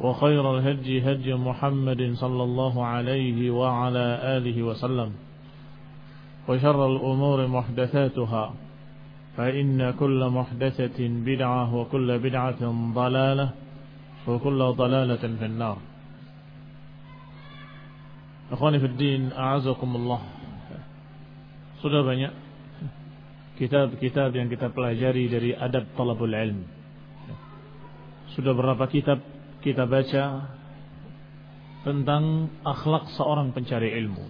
وخير الهدي هدي محمد صلى الله عليه وعلى آله وسلم. وشر الأمور محدثاتها فإن كل محدثة بدعة وكل بدعة ضلالة وكل ضلالة في النار. أخواني في الدين أعزكم الله. Sudah banyak kitab-kitab yang kita pelajari dari adab talabul ilm. Sudah berapa kitab kita baca tentang akhlak seorang pencari ilmu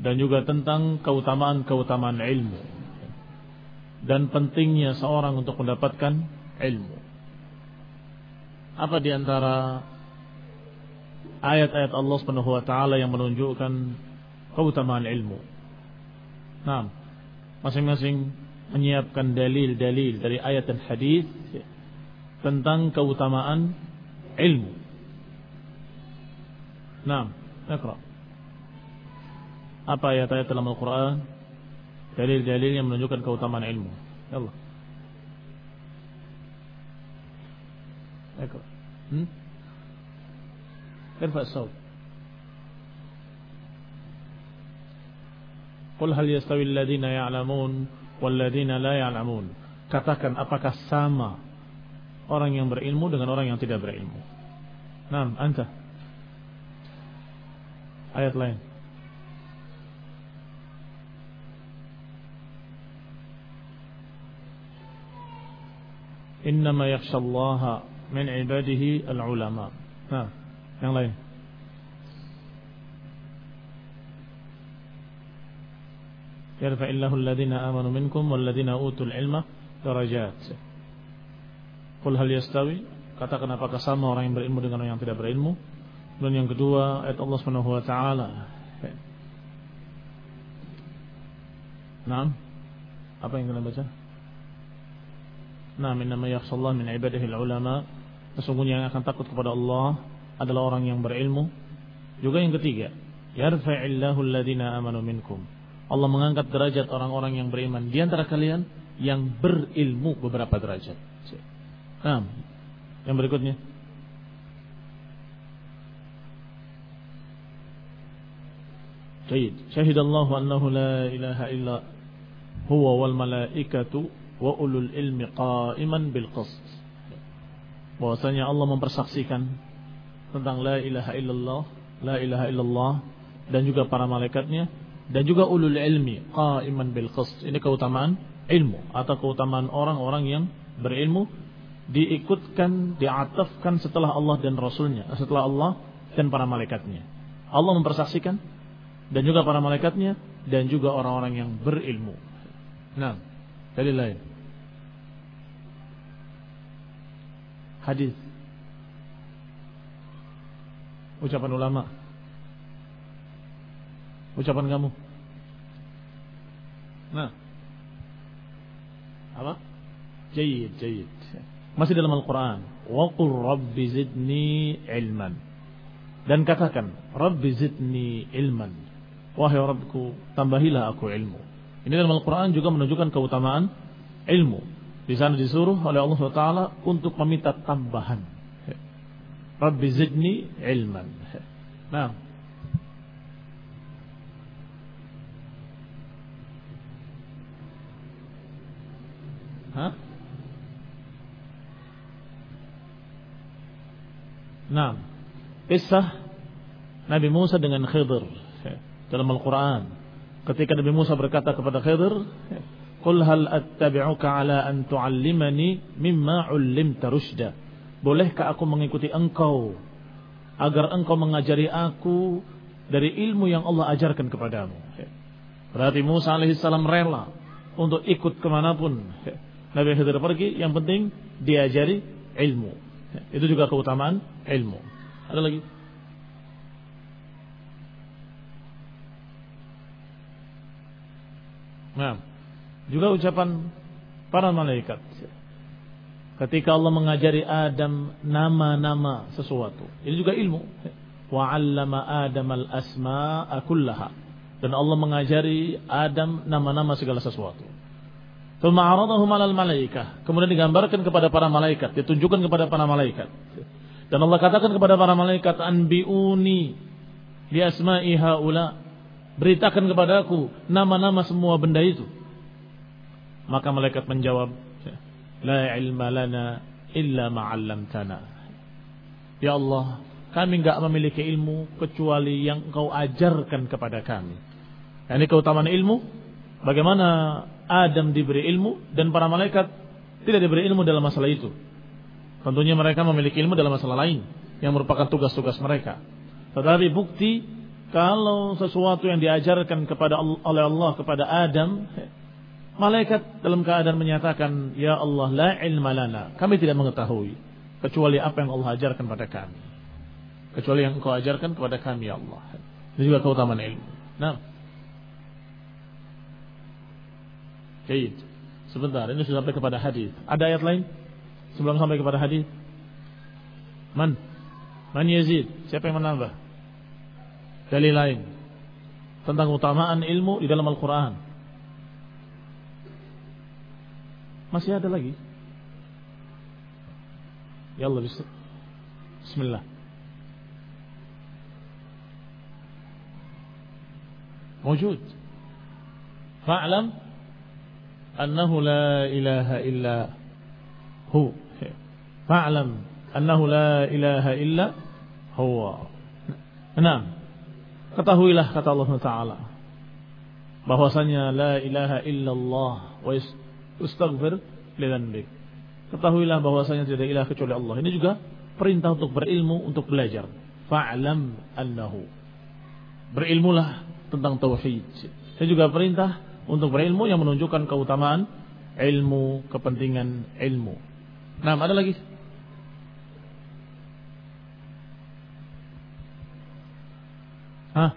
dan juga tentang keutamaan-keutamaan ilmu dan pentingnya seorang untuk mendapatkan ilmu. Apa di antara ayat-ayat Allah Subhanahu wa taala yang menunjukkan keutamaan ilmu? Nah, masing-masing menyiapkan dalil-dalil dari ayat dan hadis tentang keutamaan علمه نعم اقرأ Apa ayat-ayat dalam Al-Quran Dalil-dalil yang menunjukkan keutamaan ilmu ya Allah اقرأ hmm? ارفع الصوت قل hal yastawi الذين يعلمون والذين لا يعلمون katakan apakah sama orang yang berilmu dengan orang yang tidak berilmu? Naam, anta. Ayat lain. Innama yakhshallaha min ibadihi al-ulama. Nah, yang lain. يرفع الله الذين آمنوا منكم والذين أوتوا العلم درجات Qul hal yastawi? Katakan apakah sama orang yang berilmu dengan orang yang tidak berilmu? Dan yang kedua ayat Allah Subhanahu wa taala. Naam. Apa yang kalian baca? Naam, innama yakhshallah min ibadahil ulama. Sesungguhnya yang akan takut kepada Allah adalah orang yang berilmu. Juga yang ketiga, yarfa'illahu alladhina amanu minkum. Allah mengangkat derajat orang-orang yang beriman di antara kalian yang berilmu beberapa derajat. Nah, yang berikutnya. Baik, syahidallahu annahu la ilaha illa huwa wal malaikatu wa ulul ilmi qa'iman bil qist. Bahwasanya Allah mempersaksikan tentang la ilaha illallah, la ilaha illallah dan juga para malaikatnya dan juga ulul ilmi qaiman bil qist. Ini keutamaan ilmu atau keutamaan orang-orang yang berilmu diikutkan, diatafkan setelah Allah dan Rasulnya, setelah Allah dan para malaikatnya. Allah mempersaksikan dan juga para malaikatnya dan juga orang-orang yang berilmu. Nah, dalil lain. Hadis. Ucapan ulama. Ucapan kamu. Nah. Apa? Jayid, jayid. Masih dalam Al-Quran. Wa qul rabbi zidni ilman. Dan katakan, Rabbi zidni ilman. Wahai Rabbku, tambahilah aku ilmu. Ini dalam Al-Quran juga menunjukkan keutamaan ilmu. Di sana disuruh oleh Allah Taala untuk meminta tambahan. Rabbi zidni ilman. Nah. Hah? Nah. Kisah Nabi Musa dengan Khidir dalam Al-Quran. Ketika Nabi Musa berkata kepada Khidir, Qul hal attabi'uka ala an tu'allimani mimma 'ullimta rusyda. Bolehkah aku mengikuti engkau agar engkau mengajari aku dari ilmu yang Allah ajarkan kepadamu. Berarti Musa alaihissalam rela untuk ikut ke mana pun Nabi Khidir pergi, yang penting diajari ilmu. Itu juga keutamaan ilmu. Ada lagi? Nah, juga ucapan para malaikat. Ketika Allah mengajari Adam nama-nama sesuatu. Ini juga ilmu. Wa 'allama Adam al-asma'a kullaha. Dan Allah mengajari Adam nama-nama segala sesuatu. Tsumma 'aradahum 'alal malaikah. Kemudian digambarkan kepada para malaikat, ditunjukkan kepada para malaikat. Dan Allah katakan kepada para malaikat, "Anbi'uni bi asma'i haula." Beritakan kepadaku nama-nama semua benda itu. Maka malaikat menjawab, La ilma lana illa ma'allamtana. Ya Allah, kami enggak memiliki ilmu kecuali yang engkau ajarkan kepada kami. Ini keutamaan ilmu. Bagaimana Adam diberi ilmu dan para malaikat tidak diberi ilmu dalam masalah itu. Tentunya mereka memiliki ilmu dalam masalah lain yang merupakan tugas-tugas mereka. Tetapi bukti kalau sesuatu yang diajarkan kepada oleh Allah kepada Adam Malaikat dalam keadaan menyatakan, Ya Allah, la ilma lana. Kami tidak mengetahui. Kecuali apa yang Allah ajarkan pada kami. Kecuali yang engkau ajarkan kepada kami, Ya Allah. Ini juga keutamaan ilmu. Nah. Jayid. Sebentar, ini sudah sampai kepada hadis. Ada ayat lain? Sebelum sampai kepada hadis. Man? Man Yazid? Siapa yang menambah? Dalil lain. Tentang utamaan ilmu di dalam Al-Quran. Masih ada lagi? Ya Allah, Bismillah. Wujud. Fa'alam annahu la ilaha illa hu. Fa'lam annahu la ilaha illa huwa. Enam ketahuilah kata Allah Taala bahwasanya la ilaha illallah wa istaghfir lidzanbik ketahuilah bahwasanya tidak ilah kecuali Allah. Ini juga perintah untuk berilmu untuk belajar. Fa'lam annahu. Berilmulah tentang tauhid. Ini juga perintah untuk berilmu yang menunjukkan keutamaan ilmu, kepentingan ilmu. Nah, ada lagi? Hah?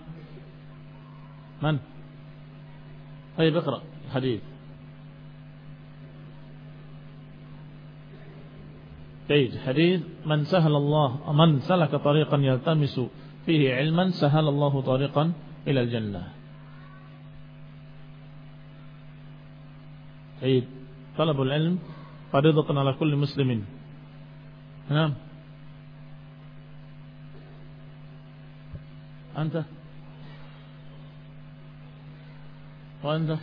Man? Ayo اقرأ hadis. جيد حديث من سهل الله من سلك طريقا يلتمس فيه علما سهل الله طريقا إلى الجنة جيد طلب العلم فريضة على كل مسلم. نعم. أنت؟ وأنت؟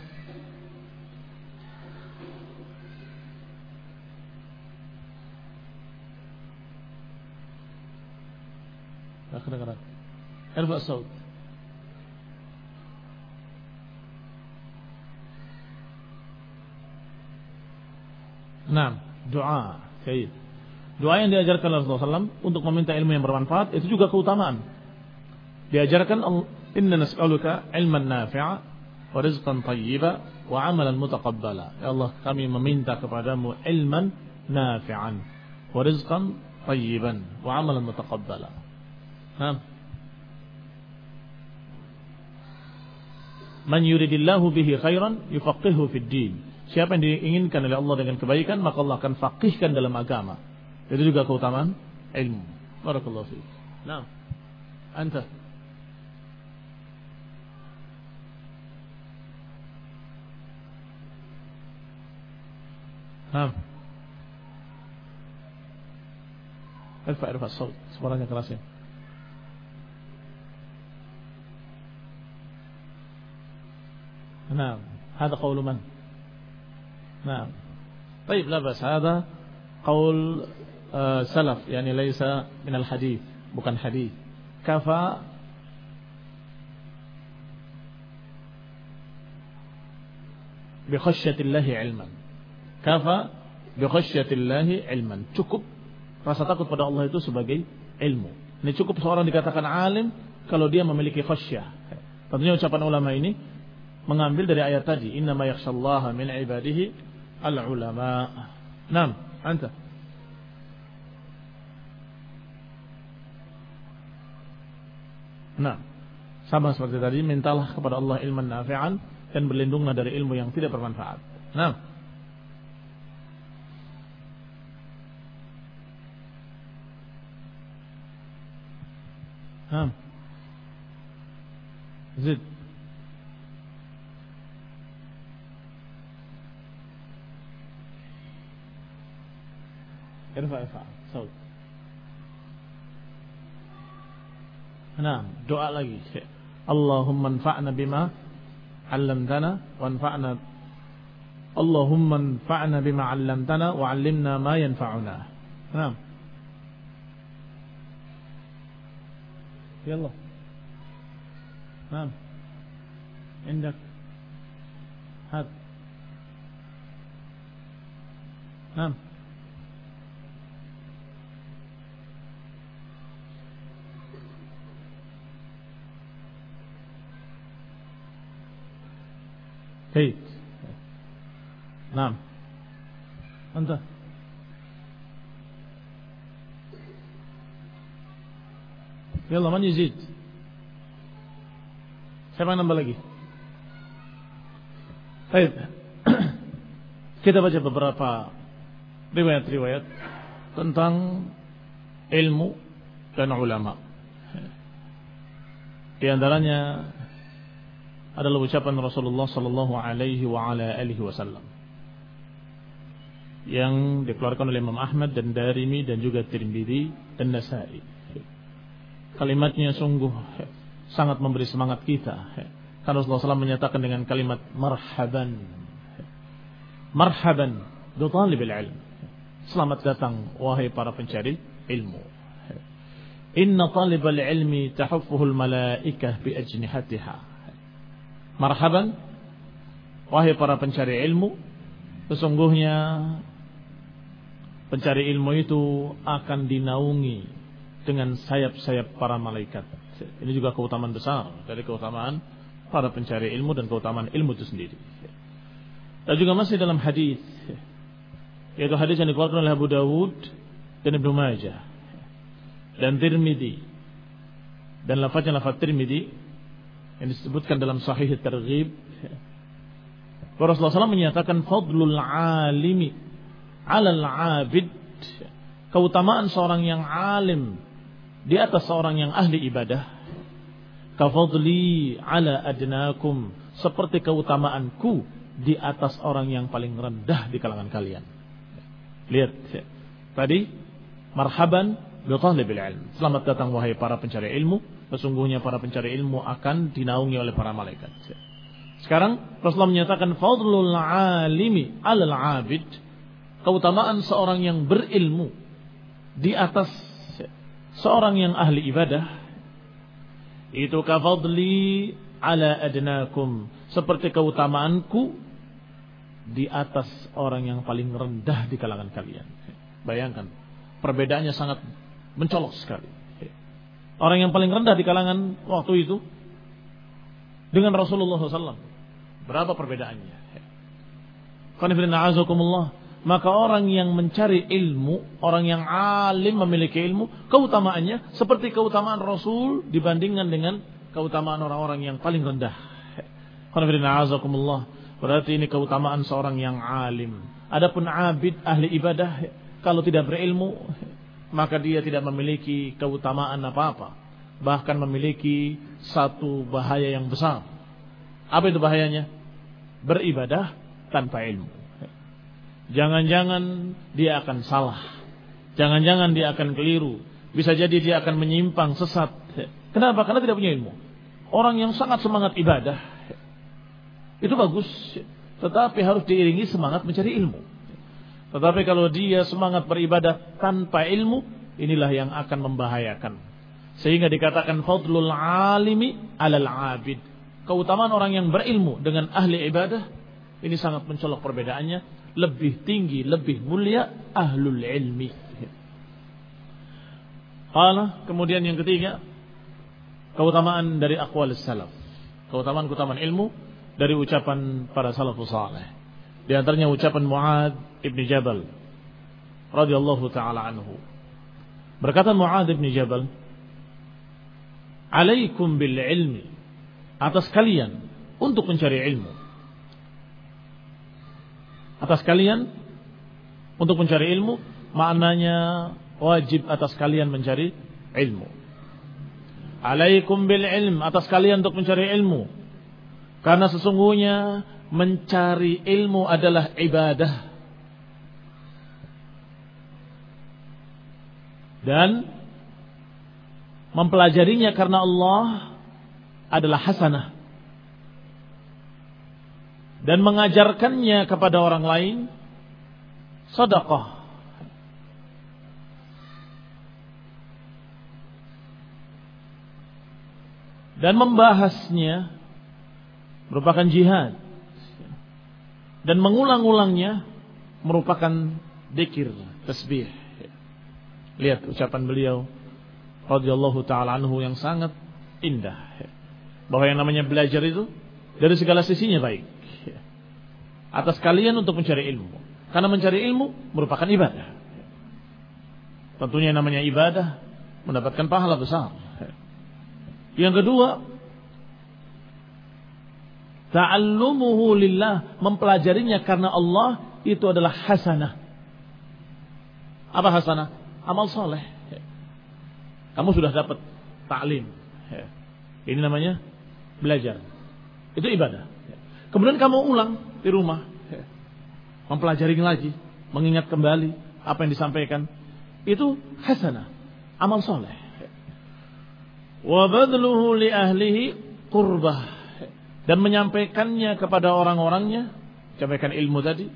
kedengaran. Irfa saut. Nah, doa. Baik. Doa yang diajarkan Rasulullah SAW untuk meminta ilmu yang bermanfaat itu juga keutamaan. Diajarkan Inna nas'aluka ilman nafi'a wa rizqan tayyiba wa amalan mutaqabbala. Ya Allah, kami meminta kepadamu ilman nafi'an wa rizqan tayyiban wa amalan mutaqabbala. Nah. Man yuridillahu bihi khairan yufaqihu fid din. Siapa yang diinginkan oleh Allah dengan kebaikan, maka Allah akan faqihkan dalam agama. Itu juga keutamaan ilmu. Barakallahu fiik. Nah. Anta. نعم ارفع ارفع الصوت suaranya keras ya نعم هذا قول من نعم طيب لا بس هذا قول آه سلف يعني ليس من الحديث bukan hadis كفى بخشية الله علما Kafa bi khasyyatillahi ilman. Cukup rasa takut pada Allah itu sebagai ilmu. Ini cukup seorang dikatakan alim kalau dia memiliki khasyah. Tentunya ucapan ulama ini mengambil dari ayat tadi, "Inna ma yakhshallaha min ibadihi al-ulama." Naam, anta. Nah, sama seperti tadi, mintalah kepada Allah ilman nafi'an dan berlindunglah dari ilmu yang tidak bermanfaat. Nah, ها زد ارفع ارفع صوت نعم doa lagi Allahumma anfa'na bima 'allamtana wanfa'na Allahumma anfa'na bima 'allamtana wa 'allimna ma yanfa'una. Naam. يلا نعم عندك هذا نعم جيد نعم أنت Yalla man yazid. Siapa yang nambah lagi? Baik. Kita baca beberapa riwayat-riwayat tentang ilmu dan ulama. Di antaranya adalah ucapan Rasulullah sallallahu alaihi wasallam yang dikeluarkan oleh Imam Ahmad dan Darimi dan juga Tirmidzi dan Nasa'i. Kalimatnya sungguh sangat memberi semangat kita. Karena Rasulullah SAW menyatakan dengan kalimat marhaban. Marhaban bitalibil ilm. Selamat datang wahai para pencari ilmu. Inna talibal ilmi tahuffuhul malaikah bi ajnihatiha. Marhaban wahai para pencari ilmu, sesungguhnya pencari ilmu itu akan dinaungi dengan sayap-sayap para malaikat. Ini juga keutamaan besar dari keutamaan para pencari ilmu dan keutamaan ilmu itu sendiri. Dan juga masih dalam hadis yaitu hadis yang dikeluarkan oleh Abu Dawud dan Ibnu Majah dan Tirmidzi dan lafaznya lafaz Tirmidzi yang disebutkan dalam Sahih Targhib Rasulullah SAW menyatakan fadlul alimi alal abid. Keutamaan seorang yang alim di atas seorang yang ahli ibadah. Kafadli ala adnakum. Seperti keutamaanku di atas orang yang paling rendah di kalangan kalian. Lihat tadi marhaban bi ilm. Selamat datang wahai para pencari ilmu sesungguhnya para pencari ilmu akan dinaungi oleh para malaikat sekarang Rasulullah menyatakan fadlul alimi alal abid keutamaan seorang yang berilmu di atas seorang yang ahli ibadah itu kafadli ala adnakum seperti keutamaanku di atas orang yang paling rendah di kalangan kalian. Bayangkan, perbedaannya sangat mencolok sekali. Orang yang paling rendah di kalangan waktu itu dengan Rasulullah SAW. Berapa perbedaannya? Maka orang yang mencari ilmu, orang yang alim memiliki ilmu, keutamaannya seperti keutamaan Rasul dibandingkan dengan keutamaan orang-orang yang paling rendah. Berarti ini keutamaan seorang yang alim. Adapun abid ahli ibadah kalau tidak berilmu maka dia tidak memiliki keutamaan apa-apa. Bahkan memiliki satu bahaya yang besar. Apa itu bahayanya? Beribadah tanpa ilmu. Jangan-jangan dia akan salah. Jangan-jangan dia akan keliru. Bisa jadi dia akan menyimpang sesat. Kenapa? Karena tidak punya ilmu. Orang yang sangat semangat ibadah. Itu bagus. Tetapi harus diiringi semangat mencari ilmu. Tetapi kalau dia semangat beribadah tanpa ilmu. Inilah yang akan membahayakan. Sehingga dikatakan fadlul alimi alal abid. Keutamaan orang yang berilmu dengan ahli ibadah. Ini sangat mencolok perbedaannya lebih tinggi, lebih mulia ahlul ilmi. Qala, kemudian yang ketiga, keutamaan dari aqwal salaf. Keutamaan-keutamaan ilmu dari ucapan para salafus saleh. Di antaranya ucapan Muad ibn Jabal radhiyallahu taala anhu. Berkata Muad ibn Jabal, "Alaikum bil ilmi." Atas kalian untuk mencari ilmu atas kalian untuk mencari ilmu maknanya wajib atas kalian mencari ilmu alaikum bil ilm atas kalian untuk mencari ilmu karena sesungguhnya mencari ilmu adalah ibadah dan mempelajarinya karena Allah adalah hasanah dan mengajarkannya kepada orang lain sedekah. Dan membahasnya merupakan jihad. Dan mengulang-ulangnya merupakan dikir, tasbih. Lihat ucapan beliau radhiyallahu taala anhu yang sangat indah. Bahwa yang namanya belajar itu dari segala sisinya baik atas kalian untuk mencari ilmu. Karena mencari ilmu merupakan ibadah. Tentunya namanya ibadah mendapatkan pahala besar. Yang kedua, ta'allumuhu lillah, mempelajarinya karena Allah itu adalah hasanah. Apa hasanah? Amal soleh. Kamu sudah dapat taklim. Ini namanya belajar. Itu ibadah. Kemudian kamu ulang di rumah. Mempelajari lagi, mengingat kembali apa yang disampaikan. Itu hasanah, amal soleh. Wa badluhu li ahlihi qurbah. Dan menyampaikannya kepada orang-orangnya, sampaikan ilmu tadi,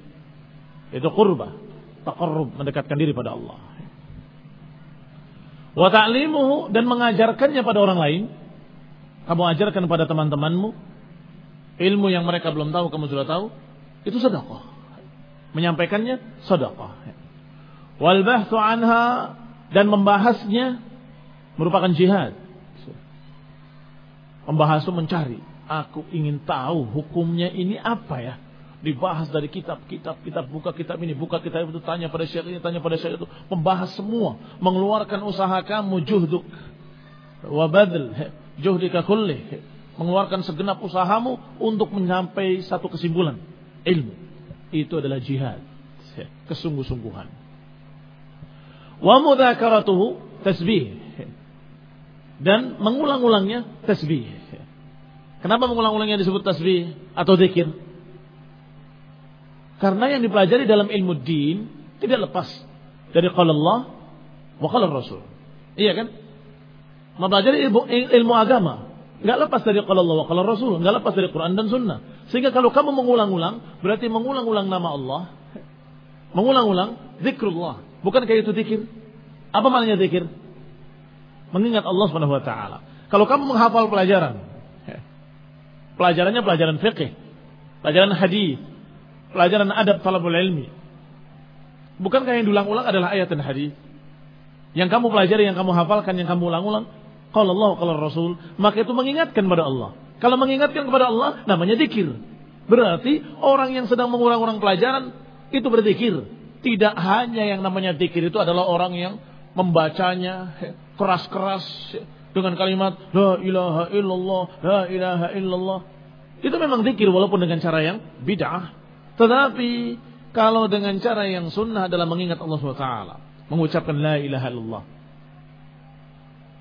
itu qurbah, taqarrub, mendekatkan diri pada Allah. Wa ta'limuhu dan mengajarkannya pada orang lain. Kamu ajarkan pada teman-temanmu, ilmu yang mereka belum tahu kamu sudah tahu, itu sedekah. Menyampaikannya sedekah. Wal bahthu anha dan membahasnya merupakan jihad. Membahas itu mencari. Aku ingin tahu hukumnya ini apa ya. Dibahas dari kitab-kitab, kitab buka kitab ini, buka kitab itu, tanya pada syekh ini, tanya pada syekh itu. Membahas semua. Mengeluarkan usaha kamu, juhduk. Wabadl, juhdika kullih mengeluarkan segenap usahamu untuk mencapai satu kesimpulan ilmu itu adalah jihad kesungguh-sungguhan wa mudzakaratuhu tasbih dan mengulang-ulangnya tasbih kenapa mengulang-ulangnya disebut tasbih atau zikir karena yang dipelajari dalam ilmu din tidak lepas dari qala Allah wa Rasul iya kan mempelajari ilmu, ilmu agama Nggak lepas dari kalau Allah kalau Rasul, nggak lepas dari Quran dan Sunnah. Sehingga kalau kamu mengulang-ulang, berarti mengulang-ulang nama Allah, mengulang-ulang zikrullah. Kayak itu zikir. Apa maknanya zikir? Mengingat Allah Subhanahu wa taala. Kalau kamu menghafal pelajaran, pelajarannya pelajaran fikih, pelajaran hadis, pelajaran adab talabul ilmi. Bukankah yang diulang-ulang adalah ayat dan hadis? Yang kamu pelajari, yang kamu hafalkan, yang kamu ulang-ulang kalau Allah, kalau Rasul, maka itu mengingatkan pada Allah. Kalau mengingatkan kepada Allah namanya zikir. Berarti orang yang sedang mengulang-ulang pelajaran itu berzikir. Tidak hanya yang namanya zikir itu adalah orang yang membacanya keras-keras dengan kalimat la ilaha illallah, la ilaha illallah. Itu memang zikir walaupun dengan cara yang bid'ah. Tetapi kalau dengan cara yang sunnah adalah mengingat Allah SWT. Mengucapkan la ilaha illallah.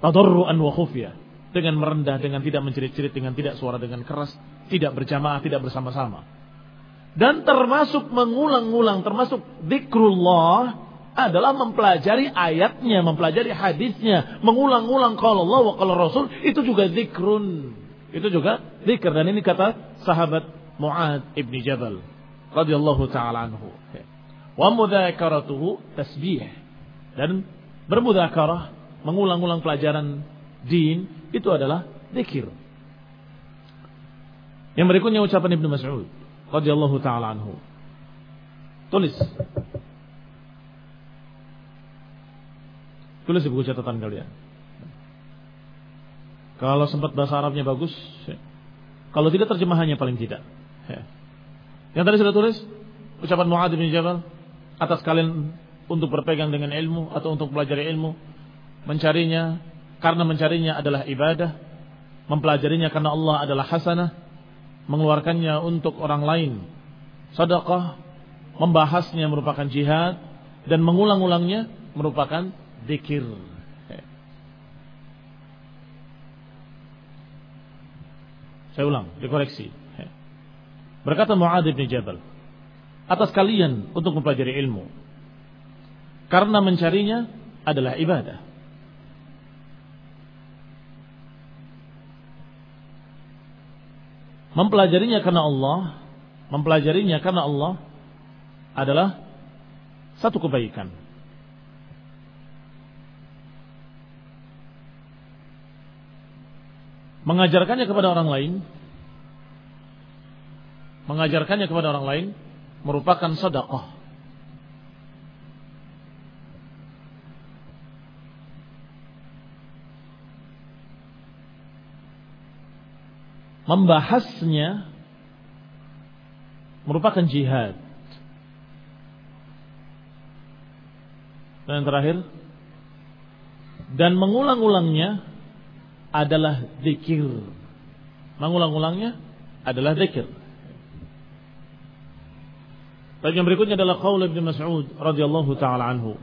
Tadarru'an wa khufya dengan merendah, dengan tidak mencerit-cerit, dengan tidak suara dengan keras, tidak berjamaah, tidak bersama-sama. Dan termasuk mengulang-ulang, termasuk zikrullah adalah mempelajari ayatnya, mempelajari hadisnya, mengulang-ulang kalau Allah wa kalau Rasul itu juga zikrun. Itu juga zikr dan ini kata sahabat Muad ibni Jabal radhiyallahu taala anhu. Wa mudzakaratuhu tasbih dan bermudzakarah mengulang-ulang pelajaran din itu adalah zikir. Yang berikutnya ucapan Ibnu Mas'ud radhiyallahu taala anhu. Tulis. Tulis di buku catatan kalian. Kalau sempat bahasa Arabnya bagus, kalau tidak terjemahannya paling tidak. Yang tadi sudah tulis ucapan Muadz bin Jabal atas kalian untuk berpegang dengan ilmu atau untuk belajar ilmu, mencarinya karena mencarinya adalah ibadah, mempelajarinya karena Allah adalah hasanah, mengeluarkannya untuk orang lain, sedekah, membahasnya merupakan jihad dan mengulang-ulangnya merupakan zikir. Saya ulang, dikoreksi. Berkata Mu'adz bin Jabal, atas kalian untuk mempelajari ilmu. Karena mencarinya adalah ibadah. Mempelajarinya karena Allah, mempelajarinya karena Allah adalah satu kebaikan. Mengajarkannya kepada orang lain, mengajarkannya kepada orang lain merupakan sedekah. membahasnya merupakan jihad. Dan yang terakhir, dan mengulang-ulangnya adalah zikir. Mengulang-ulangnya adalah zikir. Dan yang berikutnya adalah qaul Ibnu Mas'ud radhiyallahu taala anhu.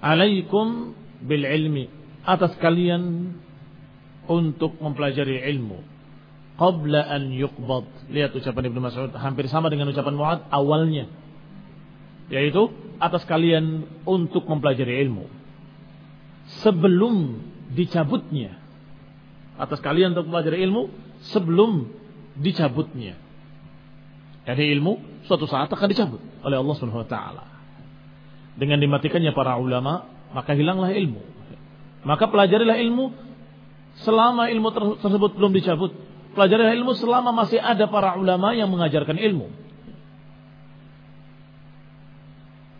Alaikum bil ilmi atas kalian untuk mempelajari ilmu qabla an yuqbad. Lihat ucapan Ibnu Mas'ud hampir sama dengan ucapan Muad awalnya. Yaitu atas kalian untuk mempelajari ilmu sebelum dicabutnya. Atas kalian untuk mempelajari ilmu sebelum dicabutnya. Jadi ilmu suatu saat akan dicabut oleh Allah Subhanahu wa taala. Dengan dimatikannya para ulama, maka hilanglah ilmu. Maka pelajarilah ilmu selama ilmu tersebut belum dicabut. Pelajari ilmu selama masih ada para ulama yang mengajarkan ilmu.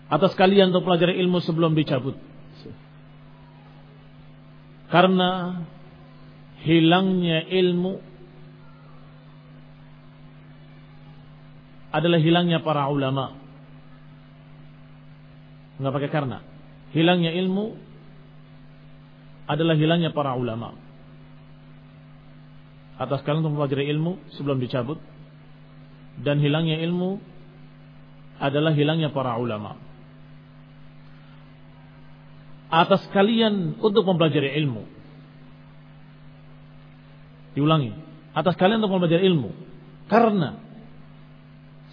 Atas kalian untuk pelajari ilmu sebelum dicabut. Karena hilangnya ilmu adalah hilangnya para ulama. Enggak pakai karena. Hilangnya ilmu adalah hilangnya para ulama atas kalian untuk mempelajari ilmu sebelum dicabut dan hilangnya ilmu adalah hilangnya para ulama atas kalian untuk mempelajari ilmu diulangi atas kalian untuk mempelajari ilmu karena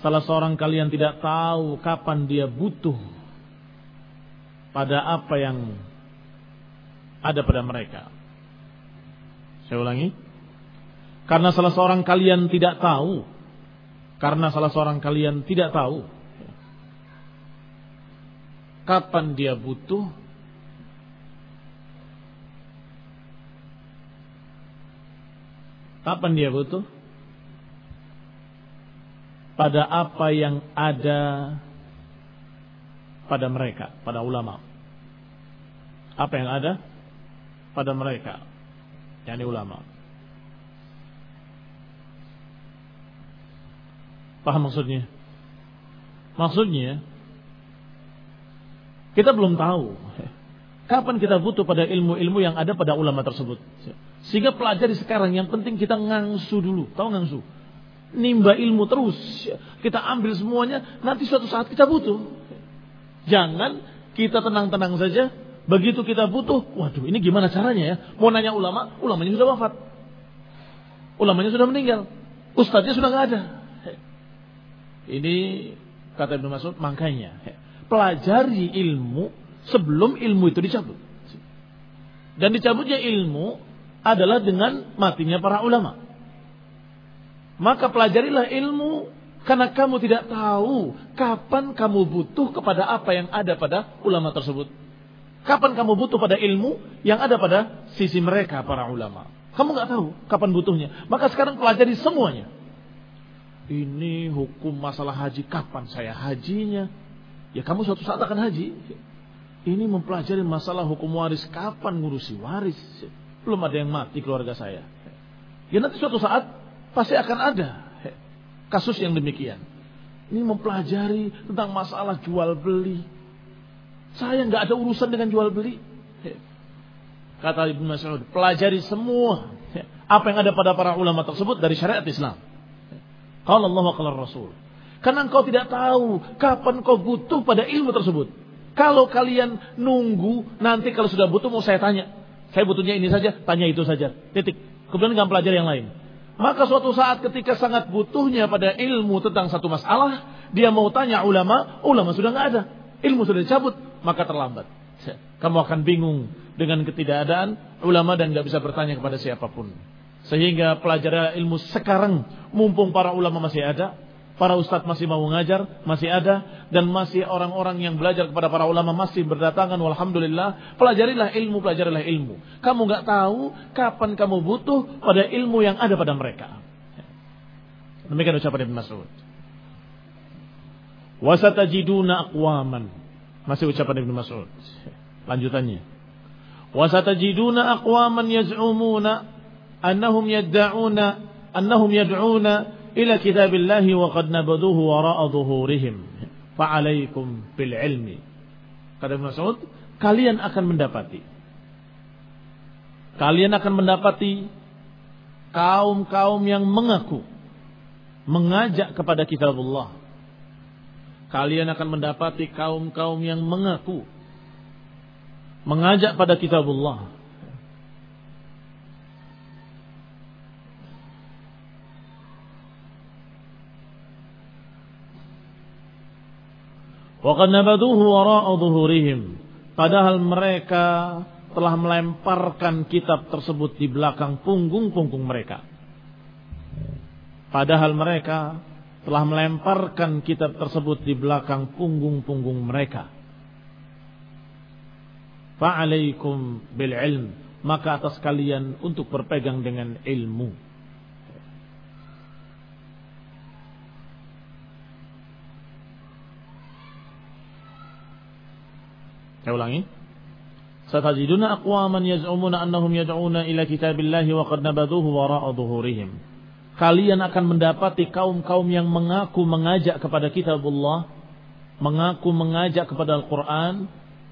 salah seorang kalian tidak tahu kapan dia butuh pada apa yang ada pada mereka saya ulangi karena salah seorang kalian tidak tahu. Karena salah seorang kalian tidak tahu. Kapan dia butuh. Kapan dia butuh? Pada apa yang ada pada mereka, pada ulama. Apa yang ada pada mereka, yakni ulama. Paham maksudnya? Maksudnya, kita belum tahu kapan kita butuh pada ilmu-ilmu yang ada pada ulama tersebut. Sehingga pelajari sekarang yang penting kita ngangsu dulu. Tahu ngangsu? Nimba ilmu terus. Kita ambil semuanya, nanti suatu saat kita butuh. Jangan kita tenang-tenang saja. Begitu kita butuh, waduh ini gimana caranya ya? Mau nanya ulama, ulamanya sudah wafat. Ulamanya sudah meninggal. Ustadznya sudah nggak ada. Ini kata Ibnu Mas'ud makanya pelajari ilmu sebelum ilmu itu dicabut. Dan dicabutnya ilmu adalah dengan matinya para ulama. Maka pelajarilah ilmu karena kamu tidak tahu kapan kamu butuh kepada apa yang ada pada ulama tersebut. Kapan kamu butuh pada ilmu yang ada pada sisi mereka para ulama. Kamu nggak tahu kapan butuhnya. Maka sekarang pelajari semuanya. Ini hukum masalah haji kapan saya hajinya? Ya kamu suatu saat akan haji. Ini mempelajari masalah hukum waris kapan ngurusi waris. Belum ada yang mati keluarga saya. Ya nanti suatu saat pasti akan ada kasus yang demikian. Ini mempelajari tentang masalah jual beli. Saya nggak ada urusan dengan jual beli. Kata Ibnu Mas'ud, pelajari semua apa yang ada pada para ulama tersebut dari syariat Islam. Kalau Allah wa Rasul. Karena engkau tidak tahu kapan kau butuh pada ilmu tersebut. Kalau kalian nunggu, nanti kalau sudah butuh mau saya tanya. Saya butuhnya ini saja, tanya itu saja. Titik. Kemudian nggak pelajari yang lain. Maka suatu saat ketika sangat butuhnya pada ilmu tentang satu masalah, dia mau tanya ulama, ulama sudah nggak ada. Ilmu sudah dicabut, maka terlambat. Kamu akan bingung dengan ketidakadaan ulama dan nggak bisa bertanya kepada siapa pun. Sehingga pelajaran ilmu sekarang, mumpung para ulama masih ada, Para ustadz masih mau mengajar, masih ada. Dan masih orang-orang yang belajar kepada para ulama masih berdatangan. Walhamdulillah. Pelajarilah ilmu, pelajarilah ilmu. Kamu nggak tahu kapan kamu butuh pada ilmu yang ada pada mereka. Demikian ucapan Ibn Mas'ud. Wasatajiduna aqwaman. Masih ucapan Ibn Mas'ud. Lanjutannya. Wasatajiduna aqwaman yaz'umuna annahum yadda'una annahum yad'una ila kitabillahi wa qad nabaduhu wara'a dhuhurihim fa'alaikum bil ilmi. Kata Ibn Mas'ud kalian akan mendapati. Kalian akan mendapati kaum-kaum yang mengaku mengajak kepada kitabullah. Kalian akan mendapati kaum-kaum yang mengaku mengajak pada kitabullah Waqad nabaduhu wara'a dhuhurihim. Padahal mereka telah melemparkan kitab tersebut di belakang punggung-punggung mereka. Padahal mereka telah melemparkan kitab tersebut di belakang punggung-punggung mereka. Fa'alaikum bil ilm. Maka atas kalian untuk berpegang dengan ilmu. Saya ulangi. Satajiduna aqwaman yaz'umuna annahum yad'una ila kitabillahi wa qad nabadhuhu wara'a dhuhurihim. Kalian akan mendapati kaum-kaum yang mengaku mengajak kepada kitabullah, mengaku mengajak kepada Al-Qur'an,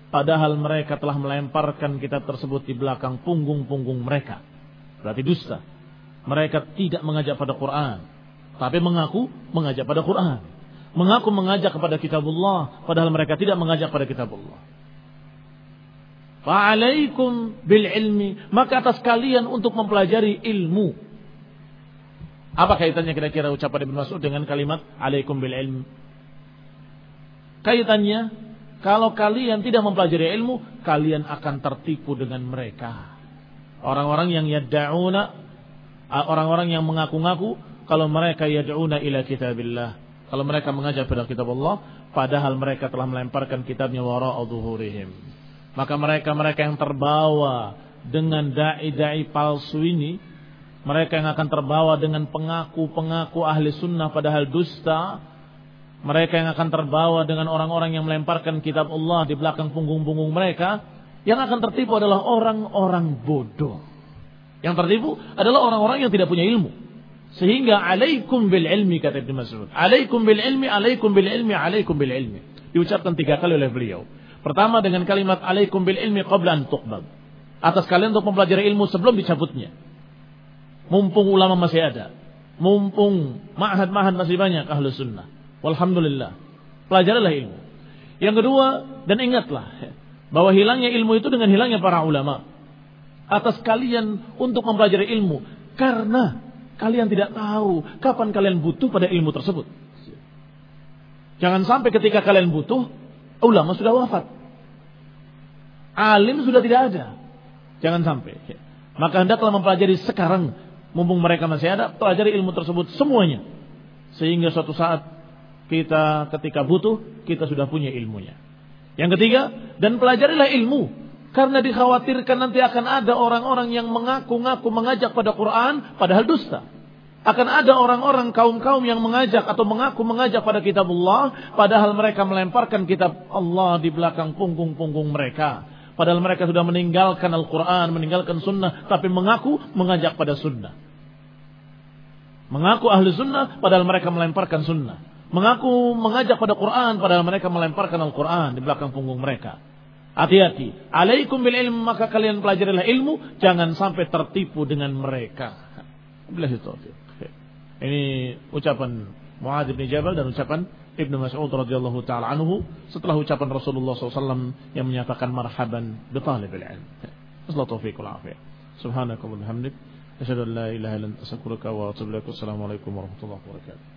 padahal mereka telah melemparkan kitab tersebut di belakang punggung-punggung mereka. Berarti dusta. Mereka tidak mengajak pada Quran, tapi mengaku mengajak pada Quran. Mengaku mengajak kepada kitabullah, padahal mereka tidak mengajak pada kitabullah. Fa'alaikum bil ilmi. Maka atas kalian untuk mempelajari ilmu. Apa kaitannya kira-kira ucapan Ibn Mas'ud dengan kalimat alaikum bil ilmi? Kaitannya, kalau kalian tidak mempelajari ilmu, kalian akan tertipu dengan mereka. Orang-orang yang yad'una, orang-orang yang mengaku-ngaku, kalau mereka yad'una ila kitabillah. Kalau mereka mengajak pada kitab Allah, padahal mereka telah melemparkan kitabnya dhuhurihim. Maka mereka-mereka yang terbawa dengan dai-dai palsu ini, mereka yang akan terbawa dengan pengaku-pengaku ahli sunnah padahal dusta, mereka yang akan terbawa dengan orang-orang yang melemparkan kitab Allah di belakang punggung-punggung mereka, yang akan tertipu adalah orang-orang bodoh. Yang tertipu adalah orang-orang yang tidak punya ilmu. Sehingga alaikum bil ilmi kata Ibnu Mas'ud. Alaikum bil ilmi, alaikum bil ilmi, alaikum bil ilmi. Diucapkan tiga kali oleh beliau. Pertama dengan kalimat alaikum bil ilmi qabla an tuqbal. Atas kalian untuk mempelajari ilmu sebelum dicabutnya. Mumpung ulama masih ada. Mumpung ma'had-ma'had masih banyak ahlu sunnah. Walhamdulillah. Pelajarilah ilmu. Yang kedua, dan ingatlah bahwa hilangnya ilmu itu dengan hilangnya para ulama. Atas kalian untuk mempelajari ilmu. Karena kalian tidak tahu kapan kalian butuh pada ilmu tersebut. Jangan sampai ketika kalian butuh, ulama sudah wafat. Alim sudah tidak ada. Jangan sampai. Maka hendaklah mempelajari sekarang mumpung mereka masih ada, pelajari ilmu tersebut semuanya. Sehingga suatu saat kita ketika butuh, kita sudah punya ilmunya. Yang ketiga, dan pelajarilah ilmu. Karena dikhawatirkan nanti akan ada orang-orang yang mengaku-ngaku mengajak pada Quran, padahal dusta. Akan ada orang-orang kaum-kaum yang mengajak atau mengaku mengajak pada kitab Allah, padahal mereka melemparkan kitab Allah di belakang punggung-punggung mereka. Padahal mereka sudah meninggalkan Al-Quran, meninggalkan sunnah, tapi mengaku mengajak pada sunnah. Mengaku ahli sunnah, padahal mereka melemparkan sunnah. Mengaku mengajak pada Quran, padahal mereka melemparkan Al-Quran di belakang punggung mereka. Hati-hati. Alaikum bil ilmu, maka kalian pelajarilah ilmu, jangan sampai tertipu dengan mereka. Ini ucapan Muadz bin Jabal dan ucapan Ibnu Mas'ud radhiyallahu taala anhu setelah ucapan Rasulullah SAW yang menyatakan marhaban bi talibil ilm. Wassalamu taufiq wal afiyah. Subhanakallahumma wa bihamdik asyhadu an la ilaha illa anta astaghfiruka wa atubu ilaik. Wassalamu alaikum warahmatullahi wabarakatuh.